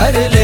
भर ले।